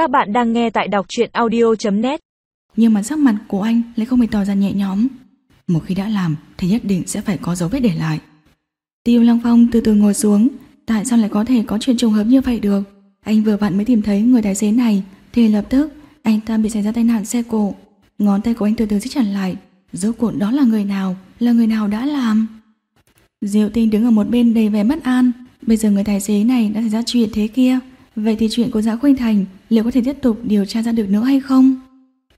Các bạn đang nghe tại đọc truyện audio.net Nhưng mà sắc mặt của anh lại không hề tỏ ra nhẹ nhõm. Một khi đã làm, thì nhất định sẽ phải có dấu vết để lại. Tiêu Lăng Phong từ từ ngồi xuống. Tại sao lại có thể có chuyện trùng hợp như vậy được? Anh vừa vặn mới tìm thấy người tài xế này. Thì lập tức, anh ta bị xảy ra tai nạn xe cộ. Ngón tay của anh từ từ siết chặt lại. Rốt cuộc đó là người nào? Là người nào đã làm? Diệu tinh đứng ở một bên đầy vẻ bất an. Bây giờ người tài xế này đã xảy ra chuyện thế kia. Vậy thì chuyện của Giã Khuynh Thành liệu có thể tiếp tục điều tra ra được nữa hay không?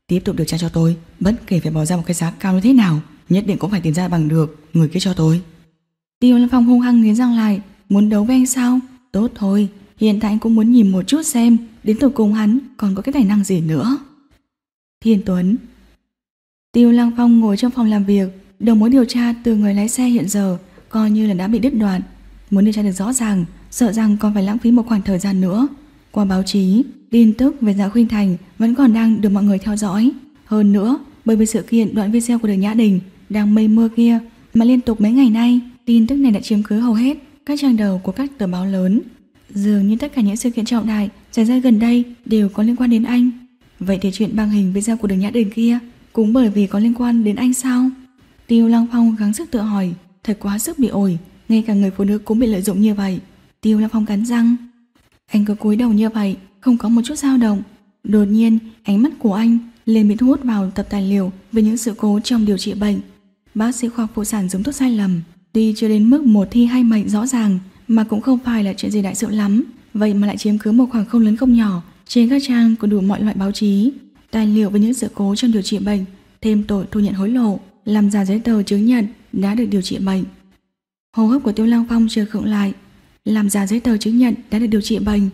Tiếp tục điều tra cho tôi, bất kể phải bỏ ra một cái giá cao như thế nào, nhất định cũng phải tìm ra bằng được người kia cho tôi. Tiêu Lâm Phong hung hăng nghiến răng lại, muốn đấu với anh sao? Tốt thôi, hiện tại anh cũng muốn nhìn một chút xem đến tụi cùng hắn còn có cái tài năng gì nữa. Thiên Tuấn Tiêu Lăng Phong ngồi trong phòng làm việc, đầu mối điều tra từ người lái xe hiện giờ coi như là đã bị đứt đoạn. Muốn điều tra được rõ ràng, sợ rằng còn phải lãng phí một khoảng thời gian nữa. Qua báo chí, tin tức về Dạ Khuynh Thành vẫn còn đang được mọi người theo dõi. Hơn nữa, bởi vì sự kiện đoạn video của đường Nhã Đình đang mây mưa kia mà liên tục mấy ngày nay, tin tức này đã chiếm cứ hầu hết các trang đầu của các tờ báo lớn. Dường như tất cả những sự kiện trọng đại xảy ra gần đây đều có liên quan đến anh. Vậy thì chuyện băng hình video của đường Nhã Đình kia cũng bởi vì có liên quan đến anh sao? Tiêu Lăng Phong gắng sức tự hỏi, thật quá sức bị ổi, ngay cả người phụ nữ cũng bị lợi dụng như vậy. Tiêu Lâm Phong cắn răng. Anh cứ cúi đầu như vậy, không có một chút dao động. Đột nhiên, ánh mắt của anh liền bị thu hút vào tập tài liệu về những sự cố trong điều trị bệnh. Bác sĩ khoa phụ sản dùng thuốc sai lầm, tuy chưa đến mức một thi hai mệnh rõ ràng, mà cũng không phải là chuyện gì đại sự lắm, vậy mà lại chiếm cứ một khoảng không lớn không nhỏ trên các trang của đủ mọi loại báo chí. Tài liệu về những sự cố trong điều trị bệnh, thêm tội thu nhận hối lộ, làm giả giấy tờ chứng nhận đã được điều trị bệnh. Hô hấp của Tiêu Lang Phong chưa khựng lại, làm giả giấy tờ chứng nhận đã được điều trị bệnh.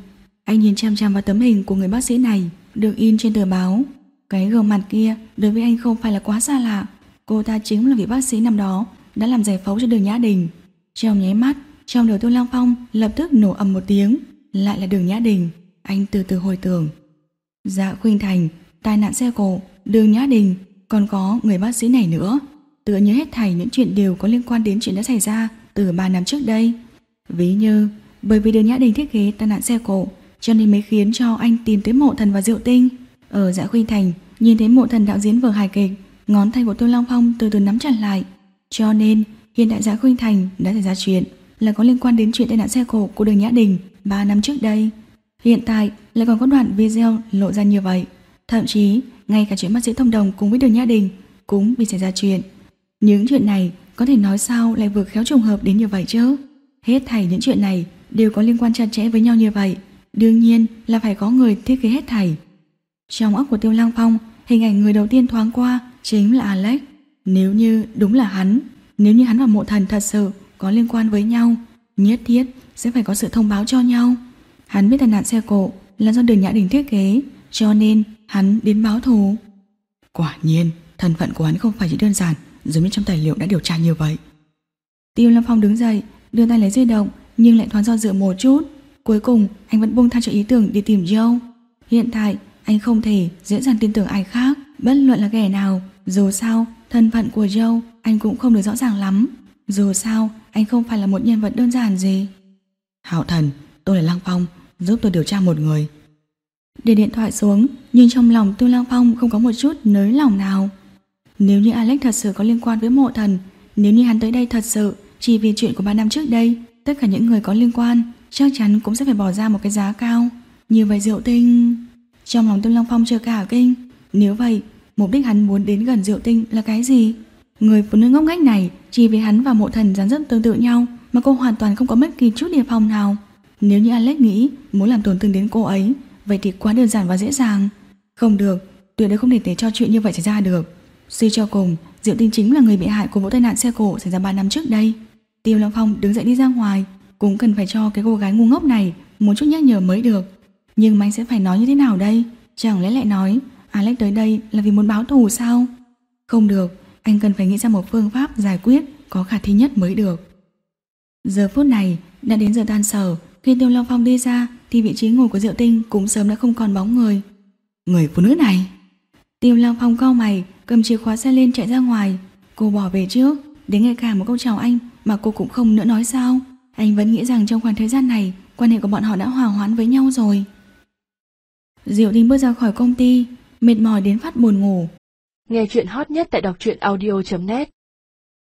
Anh nhìn chăm chăm vào tấm hình của người bác sĩ này được in trên tờ báo. Cái gương mặt kia đối với anh không phải là quá xa lạ. Cô ta chính là vị bác sĩ năm đó đã làm giải phẫu cho đường Nhã Đình. Trong nháy mắt, trong đầu Tôn Lăng Phong lập tức nổ ầm một tiếng. Lại là đường Nhã Đình. Anh từ từ hồi tưởng. Dạ Khuynh Thành, tai nạn xe cộ, đường Nhã Đình, còn có người bác sĩ này nữa. Tựa nhớ hết thảy những chuyện đều có liên quan đến chuyện đã xảy ra từ 3 năm trước đây. Ví như, bởi vì đường Nhã Đình thiết kế tai nạn xe cộ, cho nên mới khiến cho anh tìm tới mộ thần và diệu tinh. Ở dạ khuynh thành, nhìn thấy mộ thần đạo diễn vở hài kịch, ngón tay của Tô Long Phong từ từ nắm chặt lại. Cho nên, hiện tại dạ khuynh thành đã xảy ra chuyện là có liên quan đến chuyện tai nạn xe cộ của đường Nhã Đình 3 năm trước đây. Hiện tại lại còn có đoạn video lộ ra như vậy. Thậm chí, ngay cả chuyện bác sĩ thông đồng cùng với đường Nhã Đình cũng bị xảy ra chuyện. Những chuyện này có thể nói sao lại vừa khéo trùng hợp đến như vậy chứ? Hết thảy những chuyện này đều có liên quan chặt chẽ với nhau như vậy. Đương nhiên là phải có người thiết kế hết thảy. Trong óc của Tiêu Lang Phong, hình ảnh người đầu tiên thoáng qua chính là Alex. Nếu như đúng là hắn, nếu như hắn và mộ thần thật sự có liên quan với nhau, nhất thiết sẽ phải có sự thông báo cho nhau. Hắn biết tai nạn xe cộ là do đường Nhã Đình thiết kế, cho nên hắn đến báo thù. Quả nhiên, thân phận của hắn không phải chỉ đơn giản giống như trong tài liệu đã điều tra như vậy. Tiêu Lâm Phong đứng dậy, đưa tay lấy di động nhưng lại thoáng do dự một chút. Cuối cùng, anh vẫn buông tha cho ý tưởng đi tìm Joe. Hiện tại, anh không thể dễ dàng tin tưởng ai khác, bất luận là kẻ nào. Dù sao, thân phận của Joe anh cũng không được rõ ràng lắm. Dù sao, anh không phải là một nhân vật đơn giản gì. Hạo thần, tôi là Lăng Phong, giúp tôi điều tra một người. Để điện thoại xuống, nhưng trong lòng Tư Lăng Phong không có một chút nới lòng nào. Nếu như Alex thật sự có liên quan với mộ thần, nếu như hắn tới đây thật sự chỉ vì chuyện của 3 năm trước đây, tất cả những người có liên quan chắc chắn cũng sẽ phải bỏ ra một cái giá cao. Như vậy Diệu Tinh... Trong lòng Tương Long Phong chờ cả kinh. Nếu vậy, mục đích hắn muốn đến gần Diệu Tinh là cái gì? Người phụ nữ ngốc nghếch này chỉ vì hắn và mộ thần gián dấp tương tự nhau mà cô hoàn toàn không có bất kỳ chút đề phòng nào. Nếu như Alex nghĩ muốn làm tổn thương đến cô ấy, vậy thì quá đơn giản và dễ dàng. Không được, tuyệt đối không thể để cho chuyện như vậy xảy ra được. Suy cho cùng, Diệu Tinh chính là người bị hại của vụ tai nạn xe cộ xảy ra 3 năm trước đây. Tiêu Long Phong đứng dậy đi ra ngoài, cũng cần phải cho cái cô gái ngu ngốc này một chút nhắc nhở mới được. Nhưng mà anh sẽ phải nói như thế nào đây? Chẳng lẽ lại nói Alex tới đây là vì muốn báo thù sao? Không được, anh cần phải nghĩ ra một phương pháp giải quyết có khả thi nhất mới được. Giờ phút này đã đến giờ tan sở, khi Tiêu Long Phong đi ra thì vị trí ngồi của Diệu Tinh cũng sớm đã không còn bóng người. Người phụ nữ này. Tiêu Long Phong cau mày, cầm chìa khóa xe lên chạy ra ngoài. Cô bỏ về trước, đến ngay cả một câu chào anh mà cô cũng không nữa nói sao. Anh vẫn nghĩ rằng trong khoảng thời gian này quan hệ của bọn họ đã hòa hoãn với nhau rồi. Diệu Tinh bước ra khỏi công ty, mệt mỏi đến phát buồn ngủ. Nghe chuyện hot nhất tại đọc truyện audio.net